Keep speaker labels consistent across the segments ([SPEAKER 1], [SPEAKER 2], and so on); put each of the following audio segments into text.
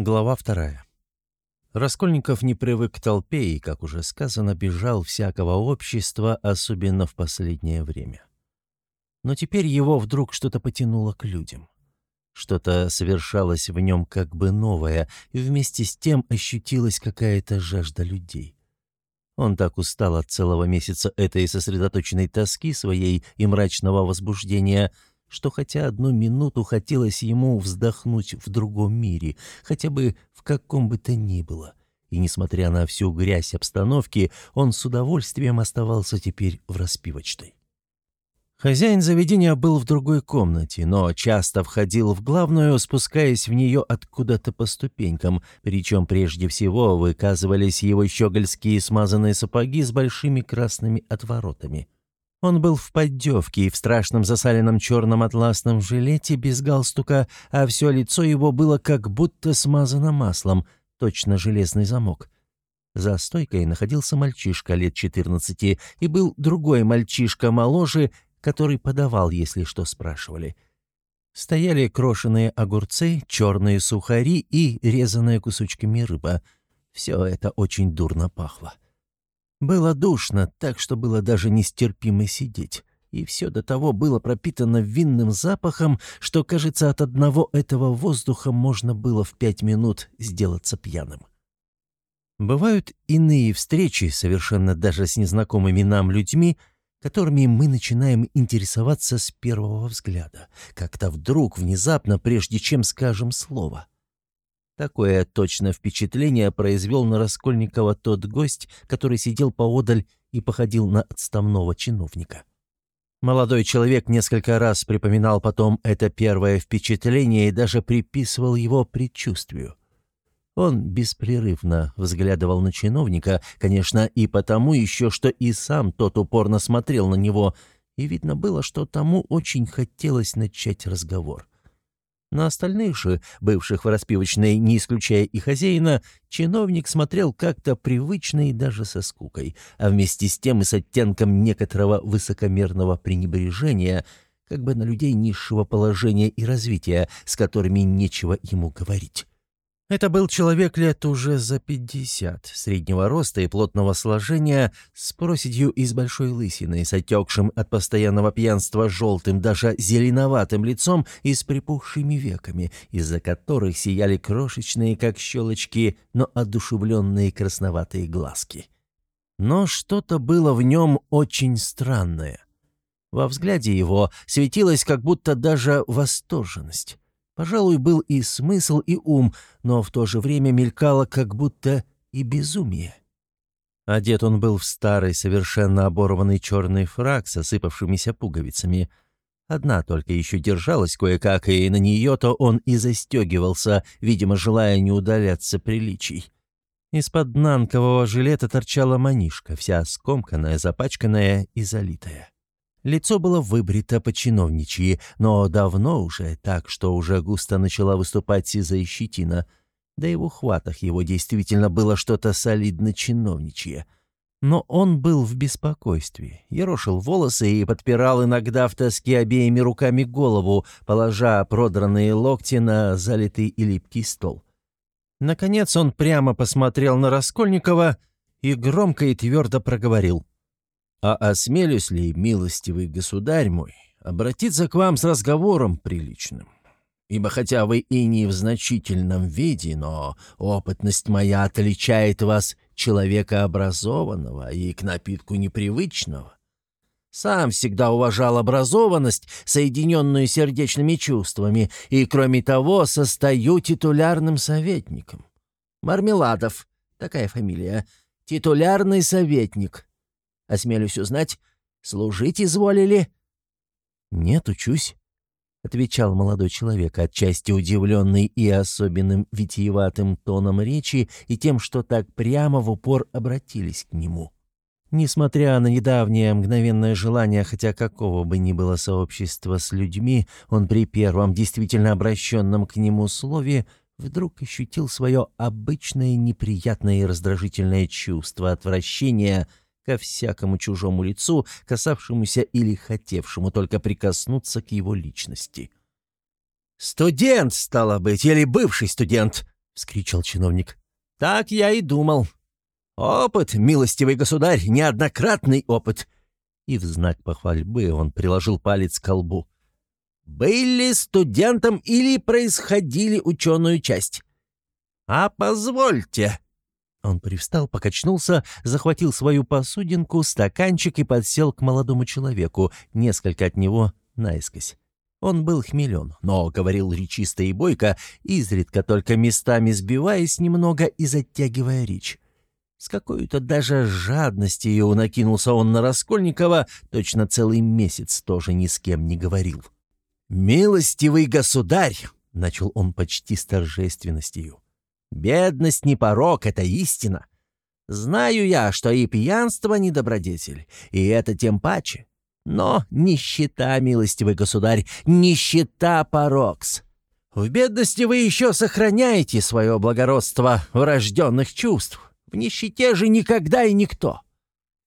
[SPEAKER 1] Глава вторая. Раскольников не привык к толпе и, как уже сказано, бежал всякого общества, особенно в последнее время. Но теперь его вдруг что-то потянуло к людям. Что-то совершалось в нем как бы новое, и вместе с тем ощутилась какая-то жажда людей. Он так устал от целого месяца этой сосредоточенной тоски своей и мрачного возбуждения – что хотя одну минуту хотелось ему вздохнуть в другом мире, хотя бы в каком бы то ни было. И, несмотря на всю грязь обстановки, он с удовольствием оставался теперь в распивочной. Хозяин заведения был в другой комнате, но часто входил в главную, спускаясь в нее откуда-то по ступенькам, причем прежде всего выказывались его щегольские смазанные сапоги с большими красными отворотами. Он был в поддевке и в страшном засаленном черном атласном жилете без галстука, а все лицо его было как будто смазано маслом, точно железный замок. За стойкой находился мальчишка лет четырнадцати, и был другой мальчишка моложе, который подавал, если что спрашивали. Стояли крошеные огурцы, черные сухари и резаные кусочками рыба. Все это очень дурно пахло. Было душно, так что было даже нестерпимо сидеть. И все до того было пропитано винным запахом, что, кажется, от одного этого воздуха можно было в пять минут сделаться пьяным. Бывают иные встречи, совершенно даже с незнакомыми нам людьми, которыми мы начинаем интересоваться с первого взгляда, как-то вдруг, внезапно, прежде чем скажем слово — Такое точно впечатление произвел на Раскольникова тот гость, который сидел поодаль и походил на отставного чиновника. Молодой человек несколько раз припоминал потом это первое впечатление и даже приписывал его предчувствию. Он беспрерывно взглядывал на чиновника, конечно, и потому еще, что и сам тот упорно смотрел на него, и видно было, что тому очень хотелось начать разговор. На остальных же, бывших в распивочной, не исключая и хозяина, чиновник смотрел как-то привычно и даже со скукой, а вместе с тем и с оттенком некоторого высокомерного пренебрежения, как бы на людей низшего положения и развития, с которыми нечего ему говорить. Это был человек лет уже за пятьдесят, среднего роста и плотного сложения, с проседью из большой лысины, с отекшим от постоянного пьянства желтым, даже зеленоватым лицом и с припухшими веками, из-за которых сияли крошечные, как щелочки, но одушевленные красноватые глазки. Но что-то было в нем очень странное. Во взгляде его светилась как будто даже восторженность. Пожалуй, был и смысл, и ум, но в то же время мелькало как будто и безумие. Одет он был в старый, совершенно оборванный черный фраг с осыпавшимися пуговицами. Одна только еще держалась кое-как, и на нее-то он и застегивался, видимо, желая не удаляться приличий. Из-под нанкового жилета торчала манишка, вся скомканная, запачканная и залитая. Лицо было выбрито по-чиновничьи, но давно уже так, что уже густо начала выступать сизая щетина. Да и в ухватах его действительно было что-то солидно чиновничье. Но он был в беспокойстве, ерошил волосы и подпирал иногда в тоске обеими руками голову, положа продранные локти на залитый и липкий стол. Наконец он прямо посмотрел на Раскольникова и громко и твердо проговорил. А осмелюсь ли, милостивый государь мой, обратиться к вам с разговором приличным? Ибо хотя вы и не в значительном виде, но опытность моя отличает вас человека образованного и к напитку непривычного. Сам всегда уважал образованность, соединенную сердечными чувствами, и, кроме того, состою титулярным советником. Мармеладов, такая фамилия, титулярный советник, Осмелюсь узнать, служить изволили?» «Нет, учусь», — отвечал молодой человек, отчасти удивленный и особенным витиеватым тоном речи и тем, что так прямо в упор обратились к нему. Несмотря на недавнее мгновенное желание хотя какого бы ни было сообщества с людьми, он при первом действительно обращенном к нему слове вдруг ощутил свое обычное неприятное и раздражительное чувство отвращения — ко всякому чужому лицу, касавшемуся или хотевшему только прикоснуться к его личности. «Студент, стало быть, или бывший студент!» — вскричал чиновник. «Так я и думал. Опыт, милостивый государь, неоднократный опыт!» И в знак похвальбы он приложил палец к колбу. «Были студентом или происходили ученую часть?» «А позвольте!» Он привстал, покачнулся, захватил свою посудинку, стаканчик и подсел к молодому человеку, несколько от него наискось. Он был хмелен, но говорил речисто и бойко, изредка только местами сбиваясь немного и затягивая речь. С какой-то даже жадностью накинулся он на Раскольникова, точно целый месяц тоже ни с кем не говорил. «Милостивый государь!» — начал он почти с торжественностью. Бедность не порок, это истина. Знаю я, что и пьянство не добродетель, и это тем паче. Но нищета, милостивый государь, нищета порокс. В бедности вы еще сохраняете свое благородство врожденных чувств. В нищете же никогда и никто.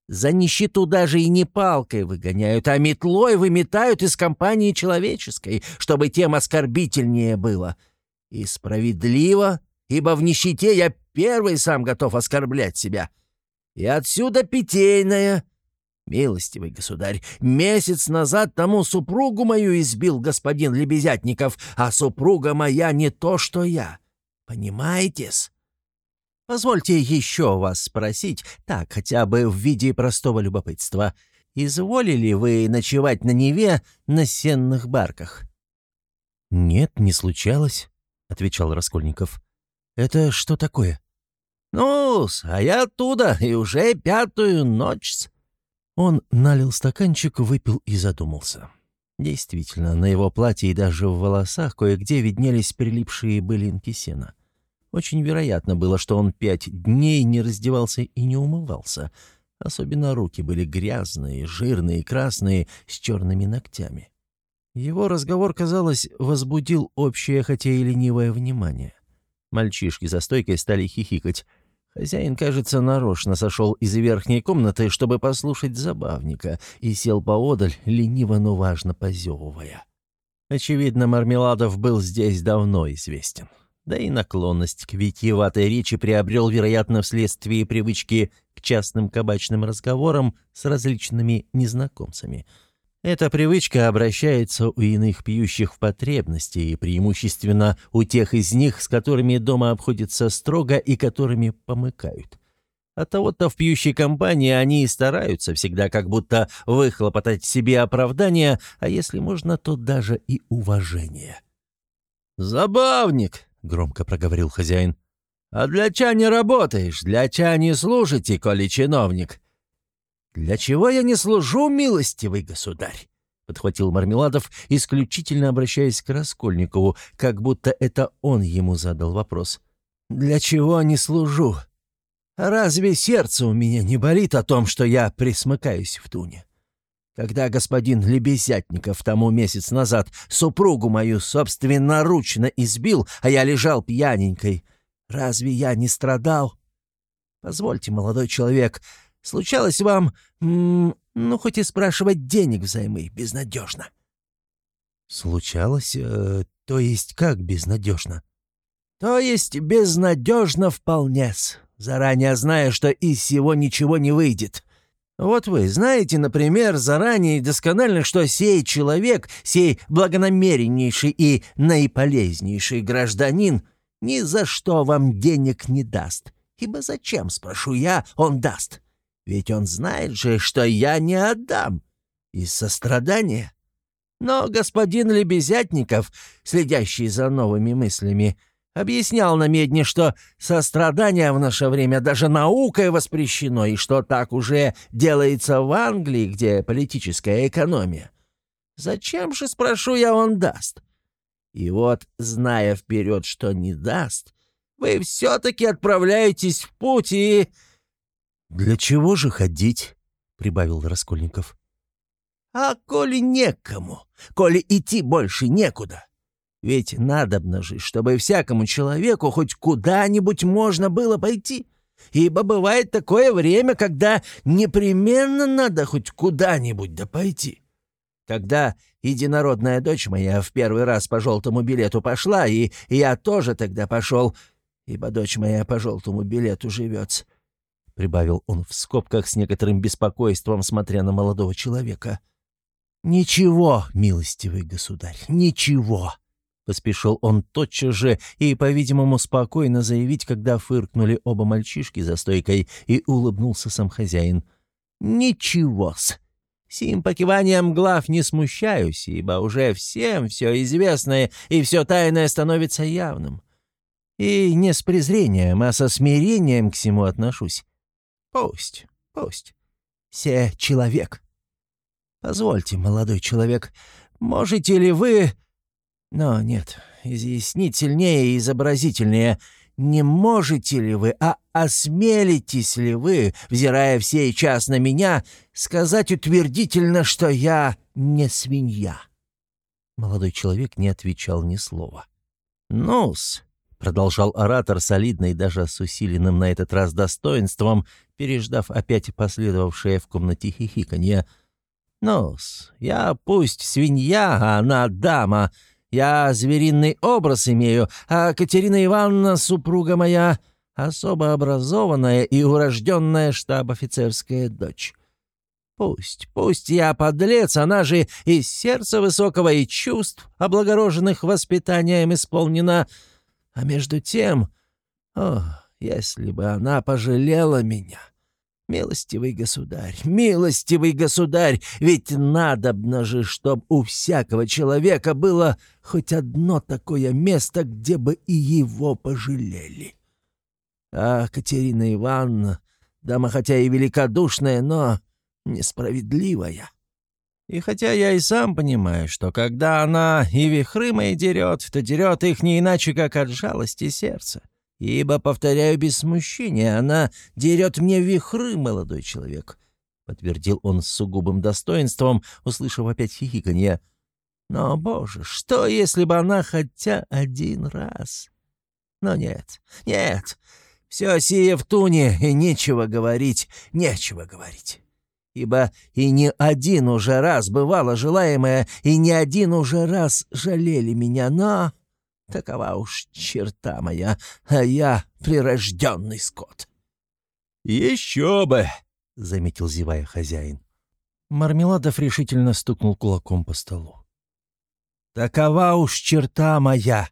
[SPEAKER 1] За нищету даже и не палкой выгоняют, а метлой выметают из компании человеческой, чтобы тем оскорбительнее было. И справедливо ибо в нищете я первый сам готов оскорблять себя. И отсюда питейное. Милостивый государь, месяц назад тому супругу мою избил господин Лебезятников, а супруга моя не то, что я. Понимаете-с? Позвольте еще вас спросить, так, хотя бы в виде простого любопытства. Изволили вы ночевать на Неве на сенных барках?»
[SPEAKER 2] «Нет, не случалось», — отвечал Раскольников. Это что такое?»
[SPEAKER 1] ну а я оттуда, и уже пятую ночь
[SPEAKER 2] Он налил стаканчик, выпил и задумался. Действительно, на его платье и даже в волосах кое-где виднелись прилипшие былинки сена. Очень вероятно было, что он пять дней не раздевался и не умывался. Особенно руки были грязные, жирные, красные, с черными ногтями. Его разговор, казалось, возбудил общее, хотя и ленивое внимание. Мальчишки за стойкой стали хихикать. Хозяин, кажется, нарочно сошел из верхней комнаты, чтобы послушать забавника, и сел поодаль, лениво, но важно позевывая. Очевидно, Мармеладов был здесь давно известен. Да и наклонность к витиеватой речи приобрел, вероятно, вследствие привычки к частным кабачным разговорам с различными незнакомцами — эта привычка обращается у иных пьющих в потребности, и преимущественно у тех из них, с которыми дома обходится строго и которыми помыкают. От того-то в пьющей компании они и стараются всегда как будто выхлопотать себе оправдание, а если можно, то даже и уважение.
[SPEAKER 1] «Забавник!» — громко проговорил хозяин. «А для ча не работаешь, для ча не служите, коли чиновник. «Для чего я не служу, милостивый государь?» — подхватил Мармеладов, исключительно обращаясь к Раскольникову, как будто это он ему задал вопрос. «Для чего не служу? Разве сердце у меня не болит о том, что я присмыкаюсь в туне? Когда господин Лебезятников тому месяц назад супругу мою собственноручно избил, а я лежал пьяненькой, разве я не страдал? Позвольте, молодой человек, Случалось вам, ну, хоть и спрашивать денег взаймы безнадежно?»
[SPEAKER 2] «Случалось? Э, то есть как безнадежно?»
[SPEAKER 1] «То есть безнадежно вполне-с, заранее зная, что из всего ничего не выйдет. Вот вы знаете, например, заранее и досконально, что сей человек, сей благонамереннейший и наиполезнейший гражданин ни за что вам денег не даст. Ибо зачем, спрошу я, он даст?» Ведь он знает же, что я не отдам. Из сострадания. Но господин Лебезятников, следящий за новыми мыслями, объяснял на медне, что сострадание в наше время даже наукой воспрещено, и что так уже делается в Англии, где политическая экономия. Зачем же, спрошу я, он даст? И вот, зная вперед, что не даст, вы все-таки отправляетесь в путь и...
[SPEAKER 2] «Для чего же ходить?» — прибавил Раскольников.
[SPEAKER 1] «А коли некому, коли идти больше некуда. Ведь надобно же, чтобы всякому человеку хоть куда-нибудь можно было пойти. Ибо бывает такое время, когда непременно надо хоть куда-нибудь да пойти. Когда единородная дочь моя в первый раз по желтому билету пошла, и я тоже тогда пошел,
[SPEAKER 2] ибо дочь моя по желтому билету живет», — прибавил он в скобках с некоторым беспокойством, смотря на молодого человека. «Ничего, милостивый государь, ничего!» Поспешил он тотчас же и, по-видимому, спокойно заявить, когда фыркнули оба мальчишки за стойкой, и улыбнулся сам хозяин. «Ничего-с! Сим покиванием глав не смущаюсь, ибо уже всем все известное и все тайное становится явным. И не с презрением, а со смирением к всему отношусь. Пусть, пусть. Се человек. Позвольте, молодой человек, можете ли вы... Но нет, изъяснить сильнее и изобразительнее. Не можете ли вы, а осмелитесь ли вы, взирая в час на меня, сказать утвердительно, что я не свинья?» Молодой человек не отвечал ни слова. «Ну-с», — продолжал оратор солидно и даже с усиленным на этот раз достоинством, переждав опять последовавшее в комнате хихиканье, «ну-с, я пусть свинья, а она дама», я звериный образ имею, а Катерина Ивановна, супруга моя, особо образованная и урожденная штаб-офицерская дочь. Пусть, пусть я подлец, она же из сердца высокого и чувств, облагороженных воспитанием исполнена. А между тем, о, если бы она пожалела меня, «Милостивый государь, милостивый государь, ведь надобно же, чтоб у всякого человека было хоть одно такое место, где бы и его пожалели». А Катерина Ивановна, дама хотя и великодушная, но несправедливая. И хотя я и сам понимаю, что когда она и вихры мои дерет, то дерет их не иначе, как от жалости сердца. Ибо, повторяю без смущения, она дерет мне вихры, молодой человек», — подтвердил он с сугубым достоинством, услышав опять хихиканье. «Но, боже, что, если бы она хотя один раз? Но нет, нет, все сие в туне, и нечего говорить, нечего говорить. Ибо и не один уже раз бывало желаемое, и не один уже раз жалели меня, но...» Такова уж черта моя, а я прирожденный скот».
[SPEAKER 1] «Еще бы!» — заметил зевая хозяин.
[SPEAKER 2] Мармеладов решительно стукнул кулаком по столу. «Такова уж черта моя!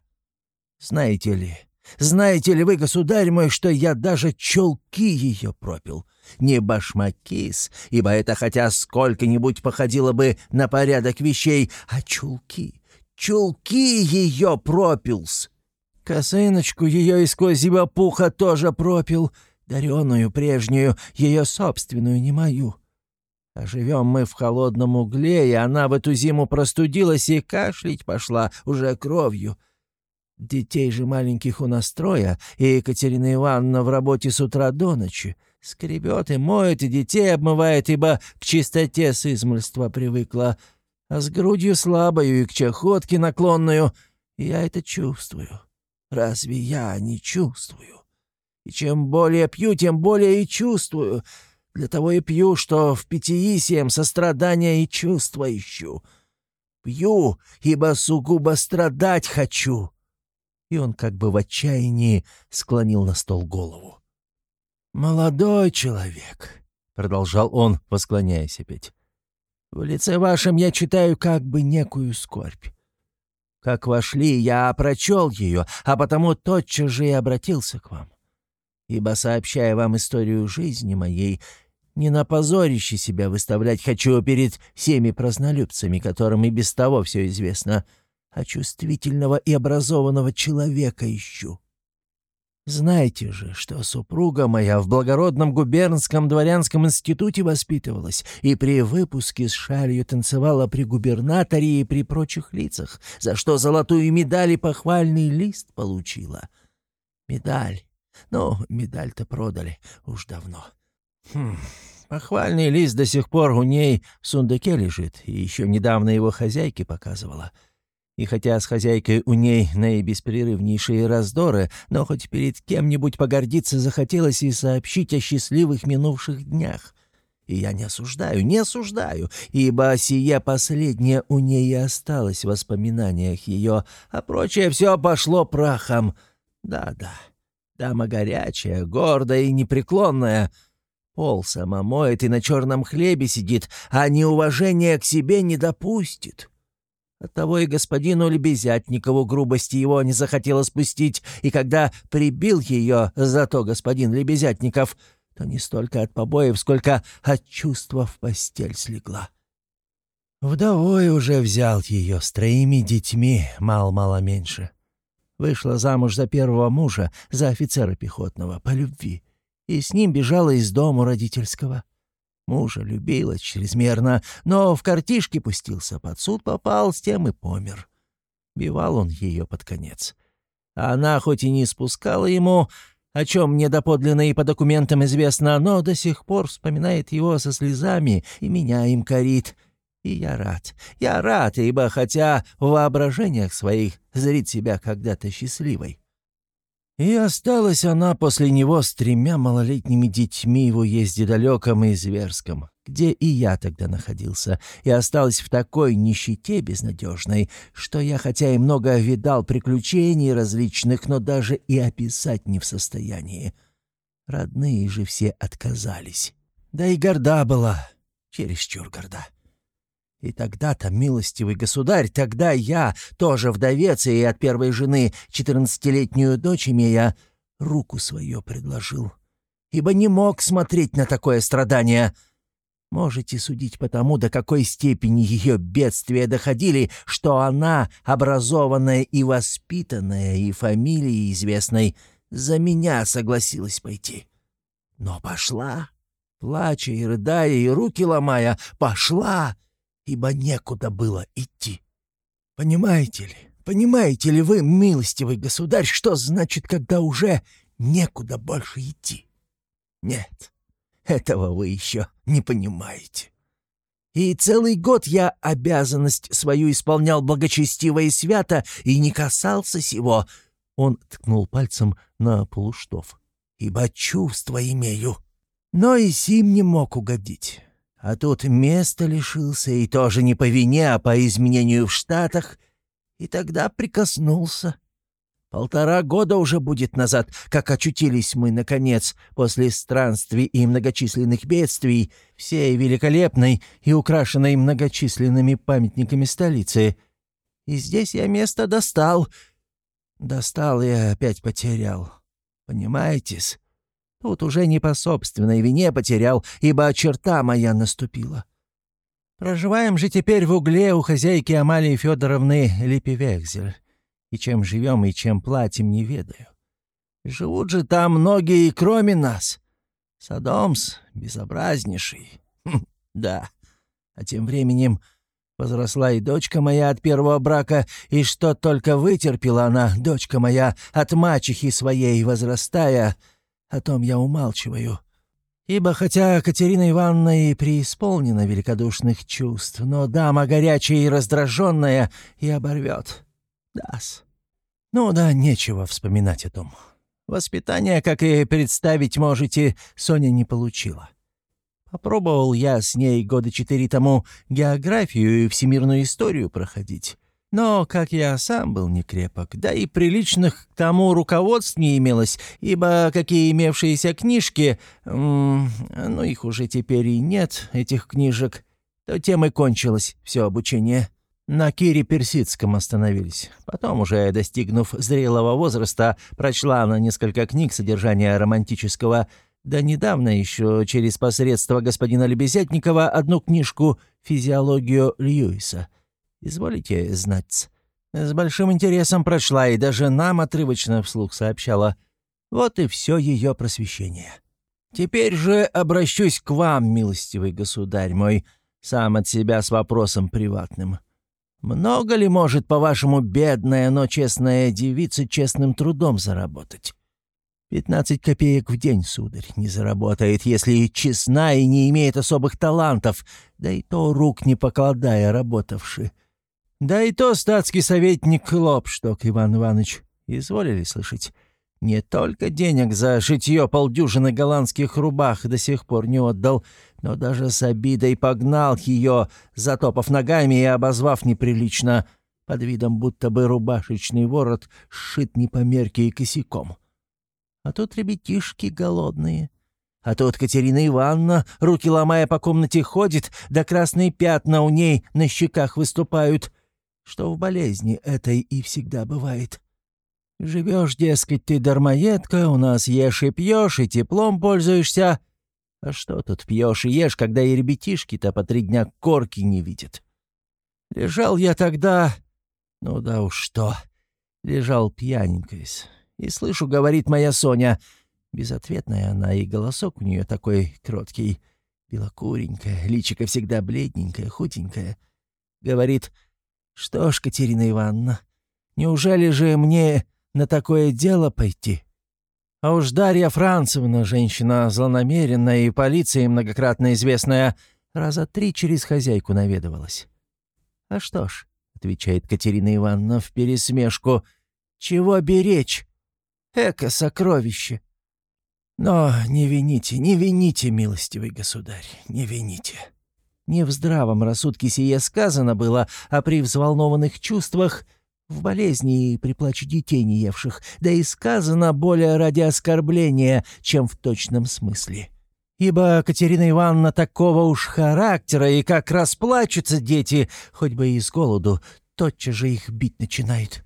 [SPEAKER 2] Знаете ли, знаете ли вы, государь мой, что я даже челки ее пропил? Не башмакис, ибо это хотя сколько-нибудь походило бы на порядок вещей, а чулки чулки ее пропилс. Косыночку ее из козьего пуха тоже пропил, дареную прежнюю, ее собственную, не мою. А живем мы в холодном угле, и она в эту зиму простудилась и кашлять пошла уже кровью. Детей же маленьких у нас трое, и Екатерина Ивановна в работе с утра до ночи. Скребет и моет, и детей обмывает, ибо к чистоте с измольства привыкла а с грудью слабою и к чахотке наклонную. Я это чувствую. Разве я не чувствую? И чем более пью, тем более и чувствую. Для того и пью, что в питьи сем сострадания и чувства ищу. Пью, ибо сугубо страдать хочу». И он как бы в отчаянии склонил на стол голову. «Молодой человек», — продолжал он, восклоняясь опять, в лице вашем я читаю как бы некую скорбь. Как вошли, я прочел ее, а потому тотчас же и обратился к вам. Ибо, сообщая вам историю жизни моей, не на позорище себя выставлять хочу перед всеми празднолюбцами, которым и без того все известно, а чувствительного и образованного человека ищу. Знаете же, что супруга моя в благородном губернском дворянском институте воспитывалась и при выпуске с шалью танцевала при губернаторе и при прочих лицах, за что золотую медаль и похвальный лист получила. Медаль. Ну, медаль-то продали уж давно. Хм, похвальный лист до сих пор у ней в сундуке лежит, и еще недавно его хозяйке показывала — и хотя с хозяйкой у ней наибеспрерывнейшие раздоры, но хоть перед кем-нибудь погордиться захотелось и сообщить о счастливых минувших днях. И я не осуждаю, не осуждаю, ибо сия последнее у ней и осталось в воспоминаниях ее, а прочее все пошло прахом. Да-да, Дама горячая, гордая и непреклонная. Пол сама моет и на черном хлебе сидит, а неуважение к себе не допустит. Оттого и господину Лебезятникову грубости его не захотела спустить, и когда прибил ее за то господин Лебезятников, то не столько от побоев, сколько от чувства в постель слегла. Вдовой уже взял ее с троими детьми, мало-мало меньше. Вышла замуж за первого мужа, за офицера пехотного, по любви, и с ним бежала из дома родительского. Мужа любила чрезмерно, но в картишке пустился, под суд попал, с тем и помер. Бивал он ее под конец. Она хоть и не спускала ему, о чем мне доподлинно и по документам известно, но до сих пор вспоминает его со слезами и меня им корит. И я рад, я рад, ибо хотя в воображениях своих зрит себя когда-то счастливой. И осталась она после него с тремя малолетними детьми в уезде далеком и зверском, где и я тогда находился, и осталась в такой нищете безнадежной, что я хотя и много видал приключений различных, но даже и описать не в состоянии. Родные же все отказались. Да и горда была, чересчур горда. И тогда-то, милостивый государь, тогда я, тоже вдовец и от первой жены, четырнадцатилетнюю дочь имея, руку свою предложил. Ибо не мог смотреть на такое страдание. Можете судить по тому, до какой степени ее бедствия доходили, что она, образованная и воспитанная, и фамилией известной, за меня согласилась пойти. Но пошла, плача и рыдая, и руки ломая, пошла — ибо некуда было идти. Понимаете ли, понимаете ли вы, милостивый государь, что значит, когда уже некуда больше идти? Нет, этого вы еще не понимаете. И целый год я обязанность свою исполнял благочестиво и свято, и не касался сего. Он ткнул пальцем на полуштов. Ибо чувства имею. Но и сим не мог угодить. А тут место лишился, и тоже не по вине, а по изменению в Штатах. И тогда прикоснулся. Полтора года уже будет назад, как очутились мы, наконец, после странствий и многочисленных бедствий, всей великолепной и украшенной многочисленными памятниками столицы. И здесь я место достал. Достал и опять потерял. Понимаете-с? Тут уже не по собственной вине потерял, ибо черта моя наступила. Проживаем же теперь в угле у хозяйки Амалии Федоровны Липевекзель. И чем живем и чем платим, не ведаю. Живут же там многие кроме нас. Содомс безобразнейший. Хм, да. А тем временем возросла и дочка моя от первого брака, и что только вытерпела она, дочка моя, от мачехи своей возрастая — о том я умалчиваю. Ибо хотя Катерина Ивановна и преисполнена великодушных чувств, но дама горячая и раздраженная и оборвет. Дас. Ну да, нечего вспоминать о том. Воспитание, как и представить можете, Соня не получила. Попробовал я с ней года четыре тому географию и всемирную историю проходить. Но, как я сам был не крепок, да и приличных к тому руководств не имелось, ибо какие имевшиеся книжки, ну их уже теперь и нет, этих книжек, то тем и кончилось все обучение. На Кире Персидском остановились. Потом, уже достигнув зрелого возраста, прочла она несколько книг содержания романтического, да недавно еще через посредство господина Лебезятникова одну книжку «Физиологию Льюиса». Изволите знать. С большим интересом прочла и даже нам отрывочно вслух сообщала. Вот и все ее просвещение. Теперь же обращусь к вам, милостивый государь мой, сам от себя с вопросом приватным. Много ли может, по-вашему, бедная, но честная девица честным трудом заработать? Пятнадцать копеек в день, сударь, не заработает, если честна и не имеет особых талантов, да и то рук не покладая работавши. Да и то статский советник Лопшток Иван Иванович. Изволили слышать? Не только денег за шитье полдюжины голландских рубах до сих пор не отдал, но даже с обидой погнал ее, затопав ногами и обозвав неприлично, под видом будто бы рубашечный ворот сшит не по мерке и косяком. А тут ребятишки голодные. А тут Катерина Ивановна, руки ломая по комнате, ходит, да красные пятна у ней на щеках выступают, что в болезни этой и всегда бывает. Живешь, дескать, ты дармоедка, у нас ешь и пьешь, и теплом пользуешься. А что тут пьешь и ешь, когда и ребятишки-то по три дня корки не видят? Лежал я тогда... Ну да уж что. Лежал пьяненькой. И слышу, говорит моя Соня — Безответная она, и голосок у нее такой кроткий, белокуренькая, личико всегда бледненькое, худенькое. Говорит, «Что ж, Катерина Ивановна, неужели же мне на такое дело пойти?» А уж Дарья Францевна, женщина злонамеренная и полиции многократно известная, раза три через хозяйку наведывалась. «А что ж», — отвечает Катерина Ивановна в пересмешку, — «чего беречь? Эко сокровище!» Но не вините, не вините, милостивый государь, не вините. Не в здравом рассудке сие сказано было, а при взволнованных чувствах, в болезни и при плаче детей неевших, да и сказано более ради оскорбления, чем в точном смысле. Ибо Катерина Ивановна такого уж характера, и как расплачутся дети, хоть бы и с голоду, тотчас же их бить начинает.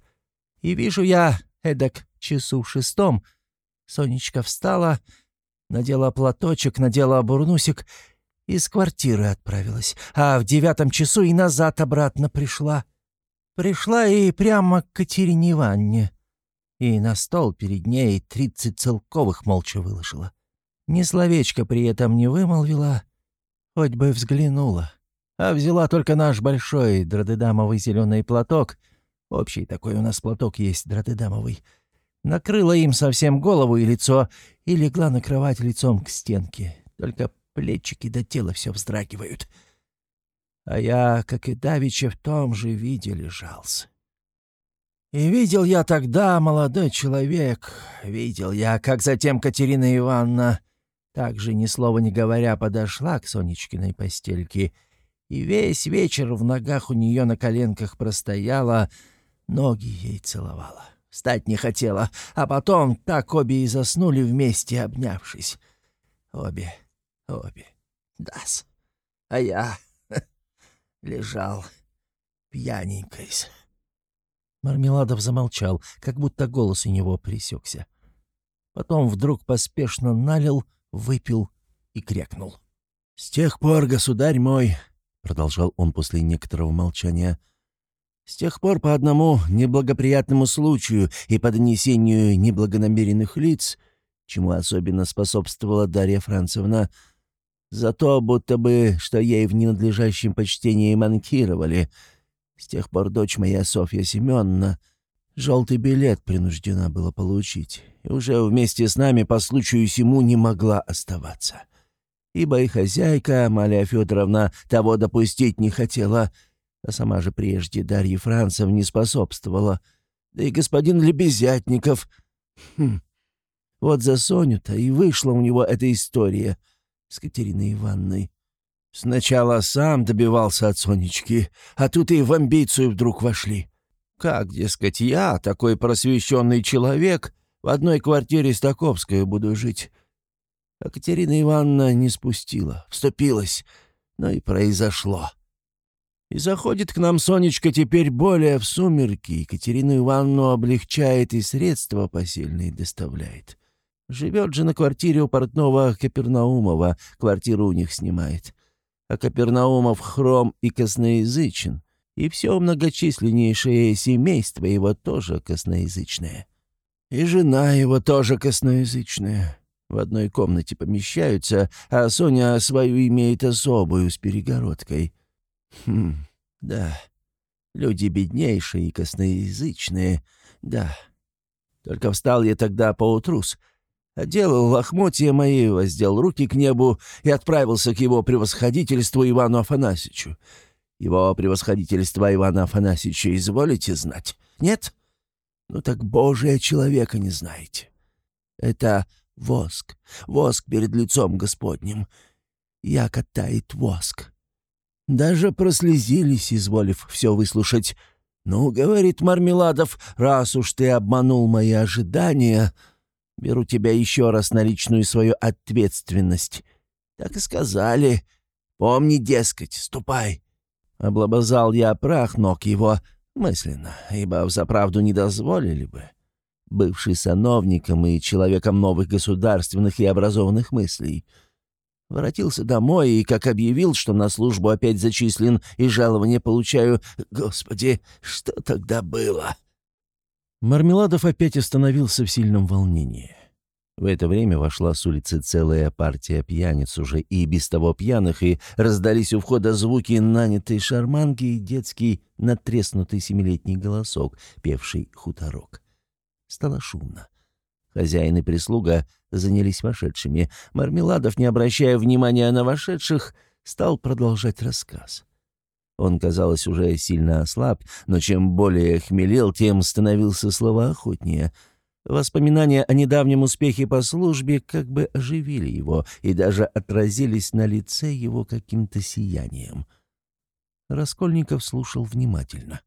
[SPEAKER 2] И вижу я, эдак часу шестом, Сонечка встала, надела платочек, надела бурнусик и с квартиры отправилась, а в девятом часу и назад обратно пришла. Пришла и прямо к Катерине Ивановне. И на стол перед ней тридцать целковых молча выложила. Ни словечко при этом не вымолвила, хоть бы взглянула. А взяла только наш большой дродедамовый зеленый платок. Общий такой у нас платок есть, дродедамовый — накрыла им совсем голову и лицо и легла на кровать лицом к стенке. Только плечики до тела все вздрагивают. А я, как и Давича, в том же виде лежался. И видел я тогда, молодой человек, видел я, как затем Катерина Ивановна, также ни слова не говоря, подошла к Сонечкиной постельке, и весь вечер в ногах у нее на коленках простояла, ноги ей целовала. Встать не хотела, а потом так обе и заснули вместе, обнявшись. Обе, обе, дас. А я лежал пьяненькой. Мармеладов замолчал, как будто голос у него пресекся. Потом вдруг поспешно налил, выпил и крякнул. «С тех пор, государь мой», — продолжал он после некоторого молчания, — с тех пор по одному неблагоприятному случаю и по донесению неблагонамеренных лиц, чему особенно способствовала Дарья Францевна, за то, будто бы, что ей в ненадлежащем почтении манкировали, с тех пор дочь моя Софья Семеновна желтый билет принуждена была получить, и уже вместе с нами по случаю сему не могла оставаться. Ибо и хозяйка, Амалия Федоровна, того допустить не хотела — а сама же прежде Дарья Францев не способствовала. Да и господин Лебезятников... Хм. Вот за Соню-то и вышла у него эта история с Катериной Ивановной. Сначала сам добивался от Сонечки, а тут и в амбицию вдруг вошли. Как, дескать, я, такой просвещенный человек, в одной квартире с Таковской буду жить. А Катерина Ивановна не спустила, вступилась, но и произошло. И заходит к нам Сонечка теперь более в сумерки, Екатерину Ивановну облегчает и средства посильные доставляет. Живет же на квартире у портного Капернаумова, квартиру у них снимает. А Капернаумов хром и косноязычен, и все многочисленнейшее семейство его тоже косноязычное. И жена его тоже косноязычная. В одной комнате помещаются, а Соня свою имеет особую с перегородкой — Хм, да. Люди беднейшие и косноязычные, да. Только встал я тогда поутрус, Оделал лохмотья мои, воздел руки к небу и отправился к его превосходительству Ивану Афанасьевичу. Его превосходительство Ивана Афанасьевича изволите знать? Нет? Ну так Божия человека не знаете. Это воск, воск перед лицом Господним. Я катает воск. Даже прослезились, изволив все выслушать. «Ну, — говорит Мармеладов, — раз уж ты обманул мои ожидания, Беру тебя еще раз на личную свою ответственность. Так и сказали. Помни, дескать, ступай. Облобызал я прах ног его мысленно, ибо взаправду не дозволили бы. Бывший сановником и человеком новых государственных и образованных мыслей. Воротился домой и, как объявил, что на службу опять зачислен и жалование получаю, господи, что тогда было?
[SPEAKER 1] Мармеладов опять остановился в сильном волнении. В это время вошла с улицы целая партия пьяниц уже и без того пьяных, и раздались у входа звуки нанятой шарманки и детский натреснутый семилетний голосок, певший хуторок. Стало шумно. Хозяин и прислуга занялись вошедшими. Мармеладов, не обращая внимания на вошедших, стал продолжать рассказ. Он, казалось, уже сильно ослаб, но чем более хмелел, тем становился словоохотнее — Воспоминания о недавнем успехе по службе как бы оживили его и даже отразились на лице его каким-то сиянием. Раскольников слушал внимательно.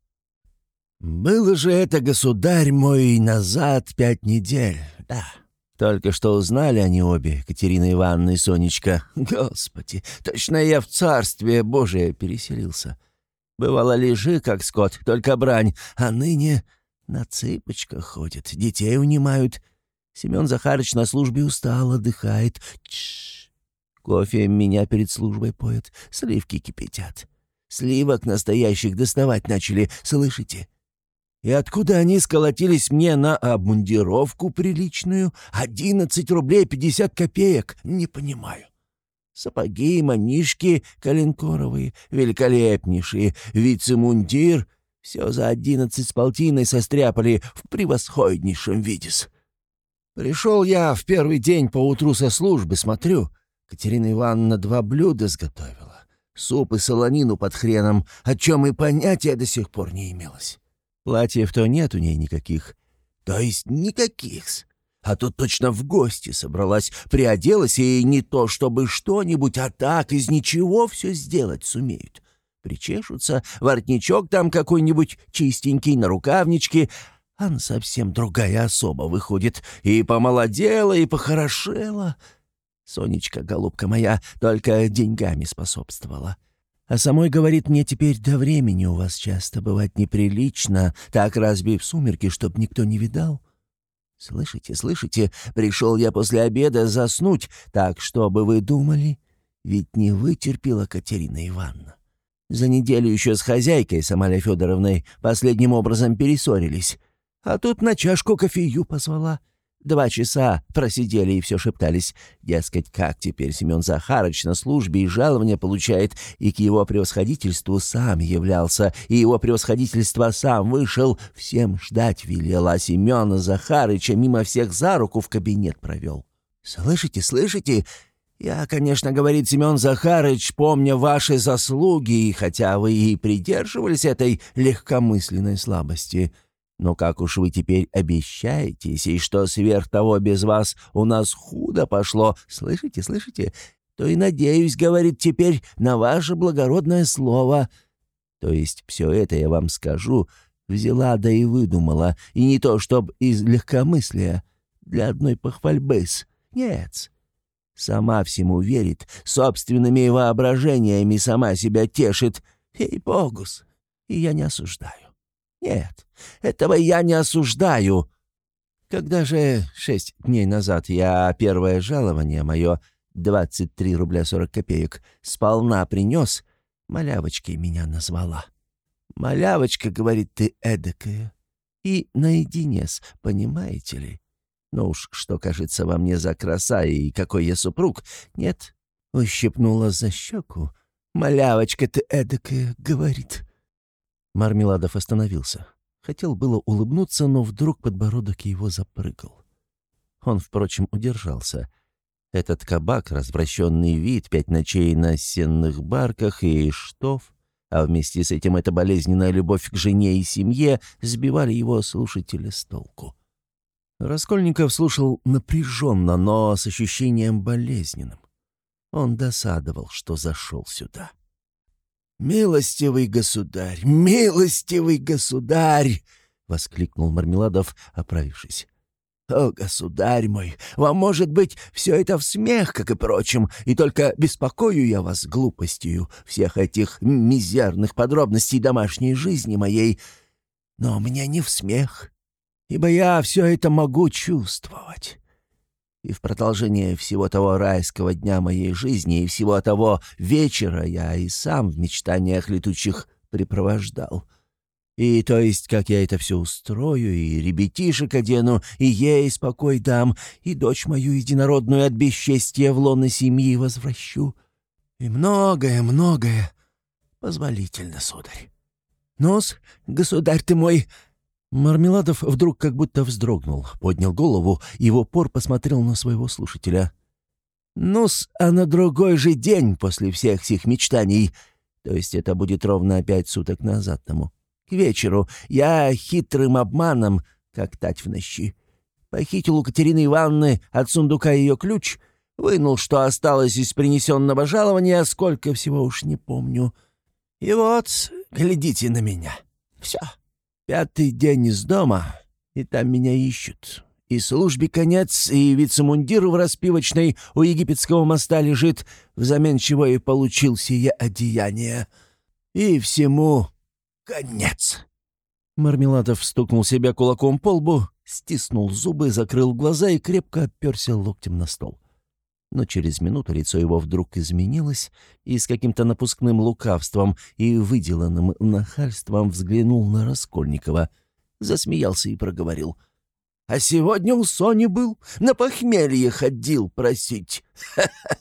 [SPEAKER 2] «Было же это, государь мой, назад пять недель, да. Только что узнали они обе, Катерина Ивановна и Сонечка. Господи, точно я в царстве Божие переселился. Бывало, лежи, как скот, только брань, а ныне на цыпочках ходят, детей унимают. Семен Захарыч на службе устал, отдыхает. Чш. Кофе меня перед службой поет, сливки кипятят. Сливок настоящих доставать начали, слышите? И откуда они сколотились мне на обмундировку приличную? Одиннадцать рублей пятьдесят копеек, не понимаю. Сапоги, манишки коленкоровые, великолепнейшие, вице-мундир — все за одиннадцать с полтиной состряпали в превосходнейшем виде Пришел я в первый день поутру со службы, смотрю. Катерина Ивановна два блюда сготовила. Суп и солонину под хреном, о чем и понятия до сих пор не имелось. Платьев-то нет у ней никаких. То есть никаких-с. А тут точно в гости собралась, приоделась, и не то чтобы что-нибудь, а так из ничего все сделать сумеют причешутся, воротничок там какой-нибудь чистенький, на рукавничке, она совсем другая особа выходит, и помолодела, и похорошела. Сонечка, голубка моя, только деньгами способствовала. А самой говорит мне теперь, до времени у вас часто бывать неприлично, так разве в сумерки, чтоб никто не видал? Слышите, слышите, пришел я после обеда заснуть, так что бы вы думали? Ведь не вытерпела Катерина Ивановна. За неделю еще с хозяйкой, с Амалией Федоровной, последним образом перессорились. А тут на чашку кофею позвала. Два часа просидели и все шептались. Дескать, как теперь Семен Захарыч на службе и жалования получает, и к его превосходительству сам являлся, и его превосходительство сам вышел, всем ждать велел, а Семена Захарыча мимо всех за руку в кабинет провел. «Слышите, слышите? «Я, конечно, — говорит Семен Захарыч, — помня ваши заслуги, хотя вы и придерживались этой легкомысленной слабости, но как уж вы теперь обещаетесь, и что сверх того без вас у нас худо пошло, слышите, слышите, то и надеюсь, — говорит теперь, — на ваше благородное слово. То есть все это я вам скажу, взяла да и выдумала, и не то чтоб из легкомыслия, для одной похвальбы-с, нет Сама всему верит, собственными воображениями сама себя тешит. Ей-богус, и я не осуждаю. Нет, этого я не осуждаю. Когда же шесть дней назад я первое жалование мое, 23 рубля 40 копеек, сполна принес, малявочкой меня назвала. «Малявочка, — говорит, — ты эдакая». И наедине-с, понимаете ли? Ну уж, что кажется во мне за краса и какой я супруг, нет? Ущипнула за щеку. «Малявочка ты эдакая», — говорит.
[SPEAKER 1] Мармеладов остановился. Хотел было улыбнуться, но вдруг подбородок его запрыгал. Он, впрочем, удержался. Этот кабак, развращенный вид, пять ночей на сенных барках и штоф, а вместе с этим эта болезненная любовь к жене и семье сбивали его слушателя с толку. Раскольников слушал напряженно, но с ощущением болезненным. Он досадовал, что зашел сюда.
[SPEAKER 2] «Милостивый государь! Милостивый государь!» — воскликнул Мармеладов, оправившись. «О, государь мой, вам, может быть, все это в смех, как и прочим, и только беспокою я вас глупостью всех этих мизерных подробностей домашней жизни моей. Но мне не в смех, ибо я все это могу чувствовать. И в продолжение всего того райского дня моей жизни и всего того вечера я и сам в мечтаниях летучих припровождал». И то есть, как я это все устрою, и ребятишек одену, и ей спокой дам, и дочь мою единородную от бесчестия в лоно семьи возвращу. И многое-многое позволительно, сударь. Нос, государь ты мой!» Мармеладов вдруг как будто вздрогнул, поднял голову и в упор посмотрел на своего слушателя. «Ну-с, а на другой же день после всех сих мечтаний, то есть это будет ровно пять суток назад тому, к вечеру я хитрым обманом, как тать в ночи, похитил у Катерины Ивановны от сундука ее ключ, вынул, что осталось из принесенного жалования, сколько всего уж не помню. И вот, глядите на меня. Все. Пятый день из дома, и там меня ищут. И службе конец, и вице-мундир в распивочной у египетского моста лежит, взамен чего и получил сие одеяние. И всему конец!» Мармеладов стукнул себя кулаком по лбу, стиснул зубы, закрыл глаза и крепко оперся локтем на стол. Но через минуту лицо его вдруг изменилось, и с каким-то напускным лукавством и выделанным нахальством взглянул на Раскольникова, засмеялся и проговорил. «А сегодня у Сони был, на похмелье ходил просить.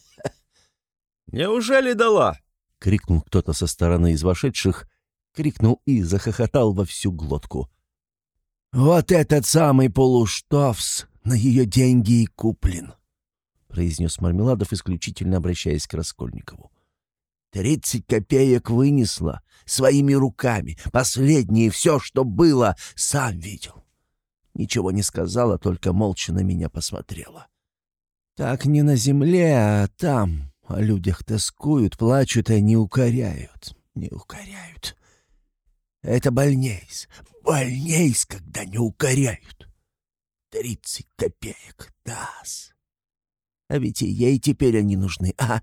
[SPEAKER 1] «Неужели дала?» — крикнул кто-то со стороны из вошедших, крикнул и захохотал во всю глотку.
[SPEAKER 2] «Вот этот самый полуштовс на ее деньги и куплен», — произнес Мармеладов, исключительно обращаясь к Раскольникову. «Тридцать копеек вынесла своими руками. Последнее все, что было, сам видел. Ничего не сказала, только молча на меня посмотрела. Так не на земле, а там о людях тоскуют, плачут, а не укоряют. Не укоряют. Это больнейс. Больнейс, когда не укоряют. Тридцать копеек, дас. А ведь и ей теперь они нужны, а?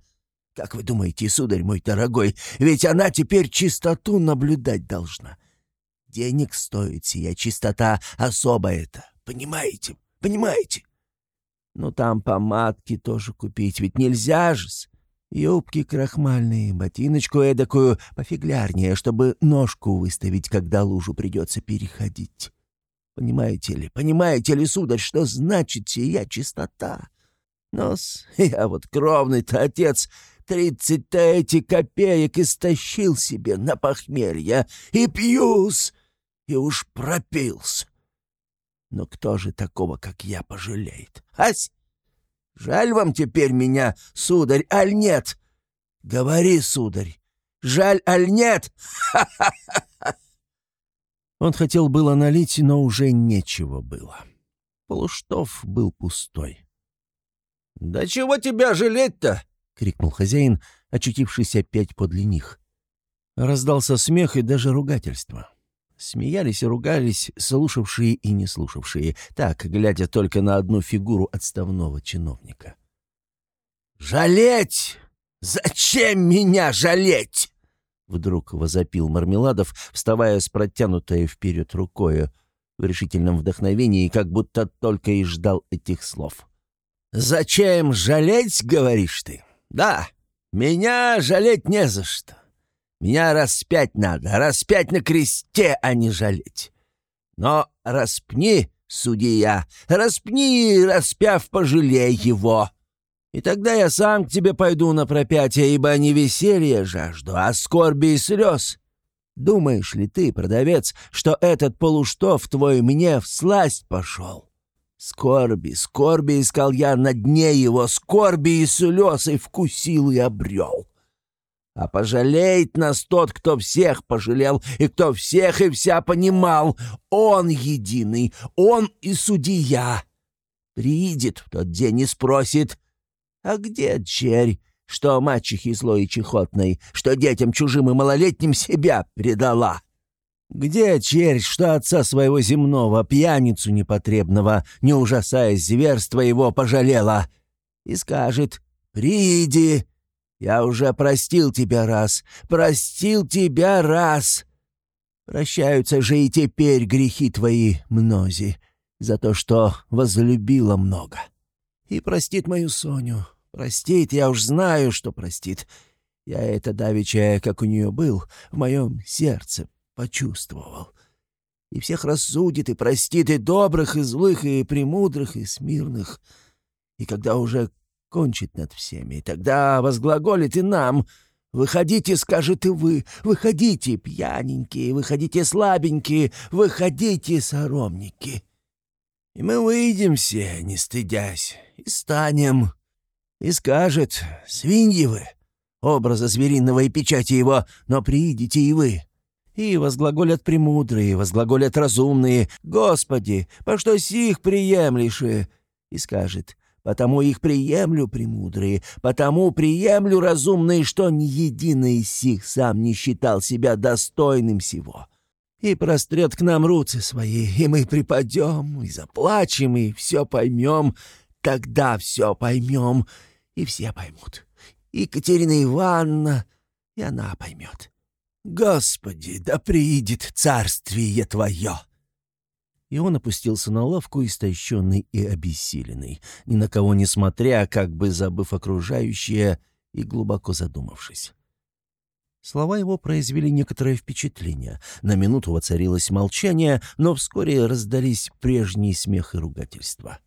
[SPEAKER 2] Как вы думаете, сударь мой дорогой, ведь она теперь чистоту наблюдать должна. Денег стоит сия чистота особая это, понимаете? Понимаете? Ну там помадки тоже купить, ведь нельзя же-с. Юбки крахмальные, ботиночку эдакую пофиглярнее, чтобы ножку выставить, когда лужу придется переходить. Понимаете ли, понимаете ли, сударь, что значит сия чистота? Нос, я вот кровный-то отец тридцать-то эти копеек истощил себе на похмелье и пьюс, и уж пропился. Но кто же такого, как я, пожалеет? Ась? Жаль вам теперь меня, сударь, аль нет? Говори, сударь, жаль, аль нет?
[SPEAKER 1] Он хотел было налить, но уже нечего было. Полуштов был пустой.
[SPEAKER 2] «Да чего тебя жалеть-то?» — крикнул хозяин, очутившись опять подле них.
[SPEAKER 1] Раздался смех и даже ругательство. Смеялись и ругались слушавшие и не слушавшие, так, глядя только на одну фигуру отставного чиновника.
[SPEAKER 2] «Жалеть! Зачем меня жалеть?»
[SPEAKER 1] Вдруг возопил Мармеладов, вставая с протянутой вперед рукою, в решительном вдохновении, как будто только и ждал этих слов.
[SPEAKER 2] «Зачем жалеть, говоришь ты? Да, меня жалеть не за что. Меня распять надо, распять на кресте, а не жалеть. Но распни, судья, распни, распяв, пожалей его. И тогда я сам к тебе пойду на пропятие, ибо не веселье жажду, а скорби и слез. Думаешь ли ты, продавец, что этот полуштов твой мне в сласть пошел? Скорби, скорби искал я на дне его, скорби и слез и вкусил и обрел. А пожалеет нас тот, кто всех пожалел, и кто всех и вся понимал. Он единый, он и судья. Приидет в тот день и спросит, «А где черь, что мачехе злой и чехотной, что детям чужим и малолетним себя предала?» Где чернь, что отца своего земного, пьяницу непотребного, не ужасаясь зверства его, пожалела? И скажет, «Приди, я уже простил тебя раз, простил тебя раз». Прощаются же и теперь грехи твои, мнози, за то, что возлюбила много. И простит мою Соню, простит, я уж знаю, что простит. Я это давеча, как у нее был, в моем сердце почувствовал. И всех рассудит и простит, и добрых, и злых, и премудрых, и смирных. И когда уже кончит над всеми, тогда возглаголит и нам. «Выходите, — скажет и вы, — выходите, пьяненькие, выходите, слабенькие, выходите, соромники». И мы выйдем все, не стыдясь, и станем. И скажет, свиньи вы, образа звериного и печати его, но приидите и вы. И возглаголят премудрые, возглаголят разумные, «Господи, по что сих приемлишь?» И скажет, «Потому их приемлю, премудрые, потому приемлю разумные, что ни единый из сих сам не считал себя достойным всего». И прострет к нам руцы свои, и мы припадем, и заплачем, и все поймем, тогда все поймем, и все поймут. И Екатерина Ивановна, и она поймет. «Господи, да приидет царствие Твое!» И он опустился на лавку, истощенный и обессиленный, ни на кого не смотря, как бы забыв окружающее и глубоко задумавшись. Слова его произвели некоторое впечатление. На минуту воцарилось молчание, но вскоре раздались прежний смех и ругательства.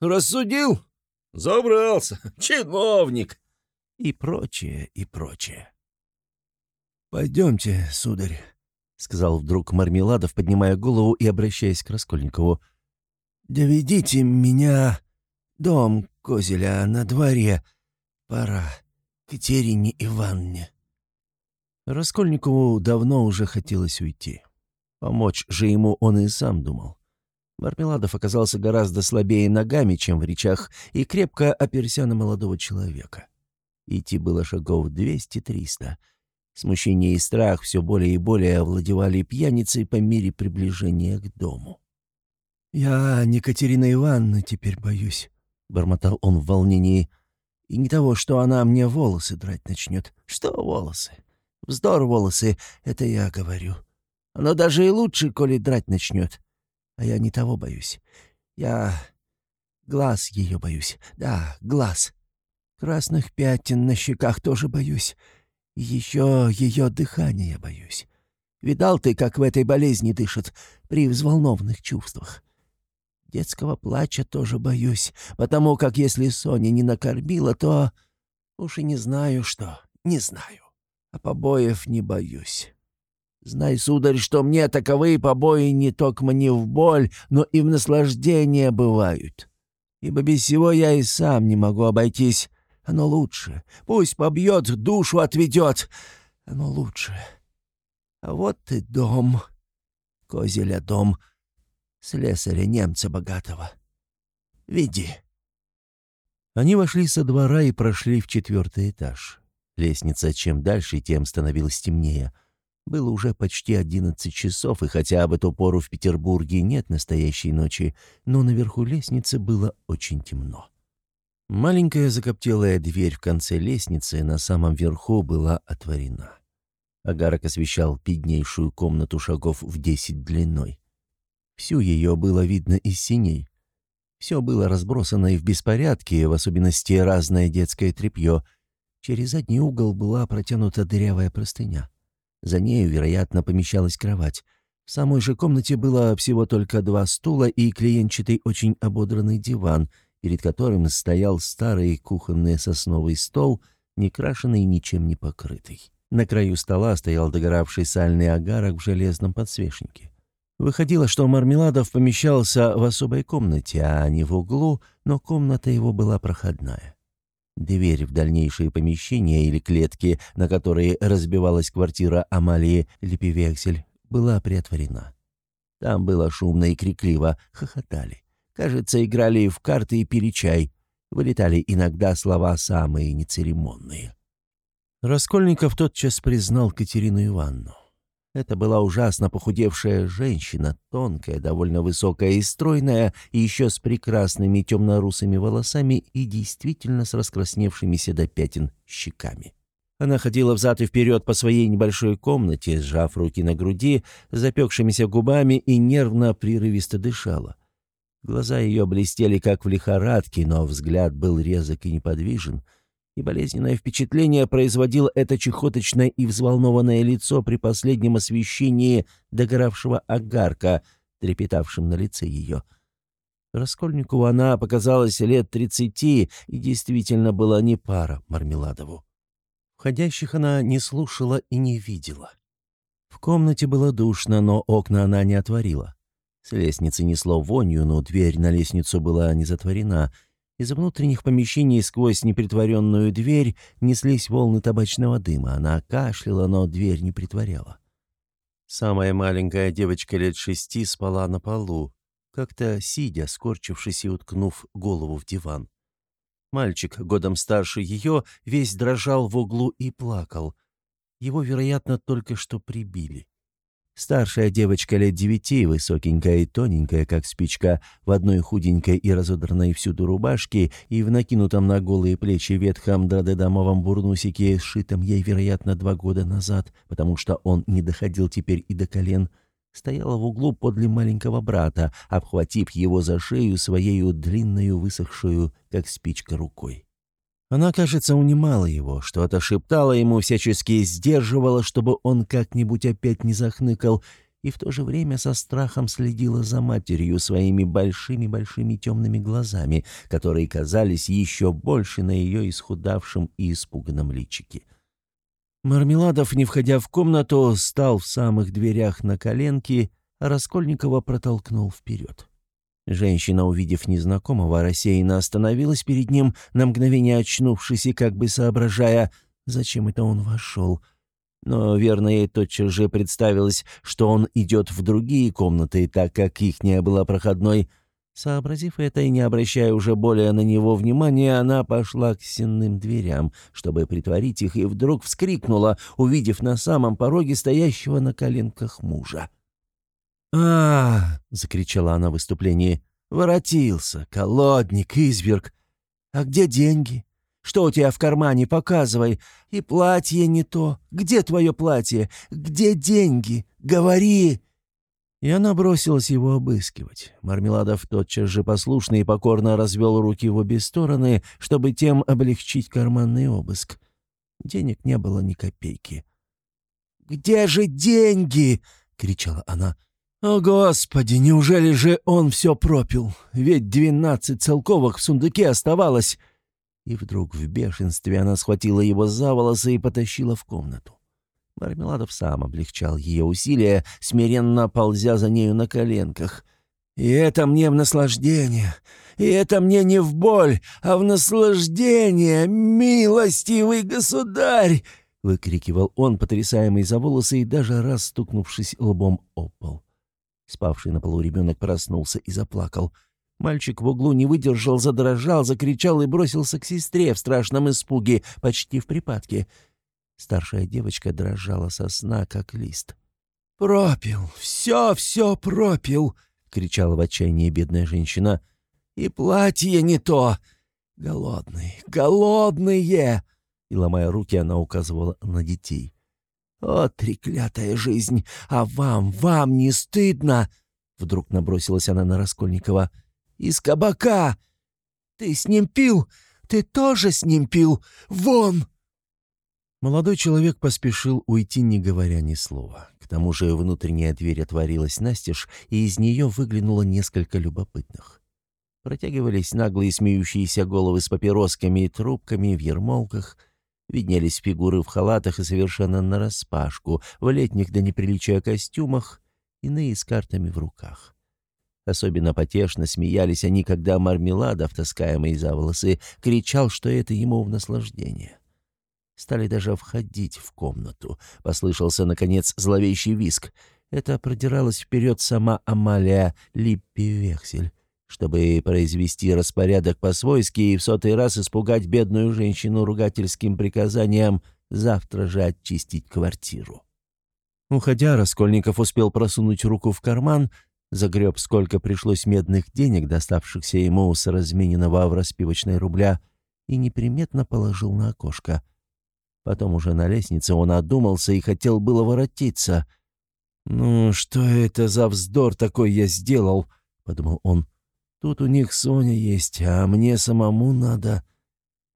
[SPEAKER 2] «Рассудил? Забрался! Чиновник!» И прочее, и прочее. «Пойдемте, сударь», — сказал вдруг Мармеладов, поднимая голову и обращаясь к Раскольникову. «Доведите меня... Дом Козеля на дворе. Пора. Катерине Ивановне». Раскольникову давно уже хотелось уйти. Помочь же ему он и сам думал. Мармеладов оказался гораздо слабее ногами, чем в речах, и крепко оперся на молодого человека. Идти было шагов двести-триста — Смущение и страх все более и более овладевали пьяницей по мере приближения к дому. «Я не Катерина Ивановна теперь боюсь», — бормотал он в волнении. «И не того, что она мне волосы драть начнет. Что волосы? Вздор волосы, это я говорю. Оно даже и лучше, коли драть начнет. А я не того боюсь. Я глаз ее боюсь. Да, глаз. Красных пятен на щеках тоже боюсь. Еще ее дыхание боюсь. Видал ты, как в этой болезни дышит при взволнованных чувствах? Детского плача тоже боюсь, потому как если Соня не накормила, то... Уж и не знаю что, не знаю. А побоев не боюсь. Знай, сударь, что мне таковые побои не только не в боль, но и в наслаждение бывают. Ибо без всего я и сам не могу обойтись, оно лучше. Пусть побьет, душу отведет. Оно лучше. А вот и дом. Козеля дом. Слесаря немца богатого. Веди. Они вошли со двора и прошли в четвертый этаж. Лестница чем дальше, тем становилась темнее. Было уже почти одиннадцать часов, и хотя об эту пору в Петербурге нет настоящей ночи, но наверху лестницы было очень темно. Маленькая закоптелая дверь в конце лестницы на самом верху была отворена. Агарок освещал беднейшую комнату шагов в десять длиной. Всю ее было видно из синей. Все было разбросано и в беспорядке, в особенности разное детское тряпье. Через задний угол была протянута дырявая простыня. За нею, вероятно, помещалась кровать. В самой же комнате было всего только два стула и клиенчатый очень ободранный диван — перед которым стоял старый кухонный сосновый стол, не крашеный и ничем не покрытый. На краю стола стоял догоравший сальный агарок в железном подсвечнике. Выходило, что Мармеладов помещался в особой комнате, а не в углу, но комната его была проходная. Дверь в дальнейшие помещения или клетки, на которые разбивалась квартира Амалии Лепивексель, была приотворена. Там было шумно и крикливо, хохотали. Кажется, играли в карты и пили чай. Вылетали иногда слова самые нецеремонные. Раскольников тотчас признал Катерину Ивановну. Это была ужасно похудевшая женщина, тонкая, довольно высокая и стройная, и еще с прекрасными темно-русыми волосами и действительно с раскрасневшимися до пятен щеками. Она ходила взад и вперед по своей небольшой комнате, сжав руки на груди, запекшимися губами и нервно прерывисто дышала. Глаза ее блестели, как в лихорадке, но взгляд был резок и неподвижен — и болезненное впечатление производило это чехоточное и взволнованное лицо при последнем освещении догоравшего огарка, трепетавшим на лице ее. Раскольникову она показалась лет тридцати и действительно была не пара Мармеладову. Входящих она не слушала и не видела. В комнате было душно, но окна она не отворила. С лестницы несло вонью, но дверь на лестницу была не затворена — из внутренних помещений сквозь непритворенную дверь неслись волны табачного дыма. Она кашляла, но дверь не притворяла. Самая маленькая девочка лет шести спала на полу, как-то сидя, скорчившись и уткнув голову в диван. Мальчик, годом старше ее, весь дрожал в углу и плакал. Его, вероятно, только что прибили. Старшая девочка лет девяти, высокенькая и тоненькая, как спичка, в одной худенькой и разодранной всюду рубашке и в накинутом на голые плечи ветхом драдедамовом бурнусике, сшитом ей, вероятно, два года назад, потому что он не доходил теперь и до колен, стояла в углу подле маленького брата, обхватив его за шею своею длинную, высохшую, как спичка, рукой. Она, кажется, унимала его, что-то шептала ему, всячески сдерживала, чтобы он как-нибудь опять не захныкал, и в то же время со страхом следила за матерью своими большими-большими темными глазами, которые казались еще больше на ее исхудавшем и испуганном личике. Мармеладов, не входя в комнату, стал в самых дверях на коленки, а Раскольникова протолкнул вперед. Женщина, увидев незнакомого, рассеянно остановилась перед ним, на мгновение очнувшись и как бы соображая, зачем это он вошел. Но верно ей тотчас же представилось, что он идет в другие комнаты, так как ихняя была проходной. Сообразив это и не обращая уже более на него внимания, она пошла к сенным дверям, чтобы притворить их, и вдруг вскрикнула, увидев на самом пороге стоящего на коленках мужа а, закричала она в выступлении. «Воротился, колодник, изверг. А где деньги? Что у тебя в кармане? Показывай. И платье не то. Где твое платье? Где деньги? Говори!» И она бросилась его обыскивать. Мармеладов тотчас же послушно и покорно развел руки в обе стороны, чтобы тем облегчить карманный обыск. Денег не было ни копейки. «Где же деньги?» — кричала она. «О, Господи, неужели же он все пропил? Ведь двенадцать целковых в сундуке оставалось!» И вдруг в бешенстве она схватила его за волосы и потащила в комнату. Мармеладов сам облегчал ее усилия, смиренно ползя за нею на коленках. «И это мне в наслаждение, и это мне не в боль, а в наслаждение, милостивый государь!» — выкрикивал он, потрясаемый за волосы и даже раз стукнувшись лбом о пол. Спавший на полу ребенок проснулся и заплакал. Мальчик в углу не выдержал, задрожал, закричал и бросился к сестре в страшном испуге, почти в припадке. Старшая девочка дрожала со сна, как лист. «Пропил! Все, все пропил!» — кричала в отчаянии бедная женщина. «И платье не то! Голодный, голодные!» И, ломая руки, она указывала на детей. «О, треклятая жизнь! А вам, вам не стыдно?» Вдруг набросилась она на Раскольникова. «Из кабака! Ты с ним пил? Ты тоже с ним пил? Вон!» Молодой человек поспешил уйти, не говоря ни слова. К тому же внутренняя дверь отворилась настежь, и из нее выглянуло несколько любопытных. Протягивались наглые смеющиеся головы с папиросками и трубками в ермолках — Виднелись фигуры в халатах и совершенно нараспашку, в летних до неприличия костюмах, иные с картами в руках. Особенно потешно смеялись они, когда Мармеладов, таскаемый за волосы, кричал, что это ему в наслаждение. Стали даже входить в комнату. Послышался, наконец, зловещий виск. Это продиралась вперед сама Амалия Липпи-Вехсель чтобы произвести распорядок по-свойски и в сотый раз испугать бедную женщину ругательским приказанием завтра же очистить квартиру. Уходя, Раскольников успел просунуть руку в карман, загреб сколько пришлось медных денег, доставшихся ему с размененного в распивочной рубля, и неприметно положил на окошко. Потом уже на лестнице он одумался и хотел было воротиться. «Ну, что это за вздор такой я сделал?» — подумал он. «Тут у них Соня есть, а мне самому надо...»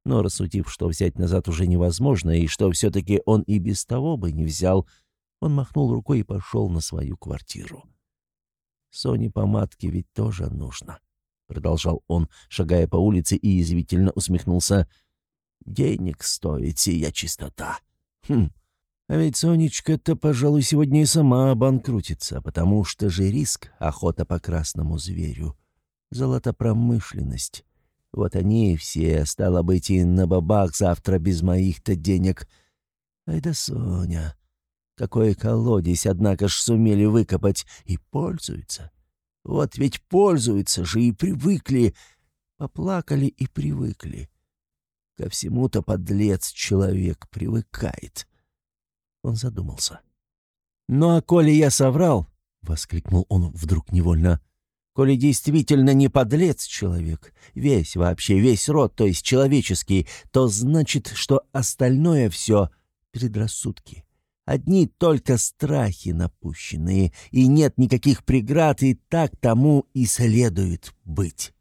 [SPEAKER 2] Но рассудив, что взять назад уже невозможно, и что все-таки он и без того бы не взял, он махнул рукой и пошел на свою квартиру. «Соне помадки ведь тоже нужно», — продолжал он, шагая по улице и язвительно усмехнулся. «Денег стоит сия чистота. Хм, а ведь Сонечка-то, пожалуй, сегодня и сама обанкрутится, потому что же риск — охота по красному зверю, золотопромышленность. Вот они все, стало быть, и на бабах завтра без моих-то денег. Ай да Соня, какой колодец, однако ж, сумели выкопать и пользуются. Вот ведь пользуются же и привыкли, поплакали и привыкли. Ко всему-то подлец человек привыкает. Он задумался. «Ну а коли я соврал?» — воскликнул он вдруг невольно. «Коли действительно не подлец человек, весь вообще, весь род, то есть человеческий, то значит, что остальное все предрассудки. Одни только страхи напущенные, и нет никаких преград, и так тому и следует быть.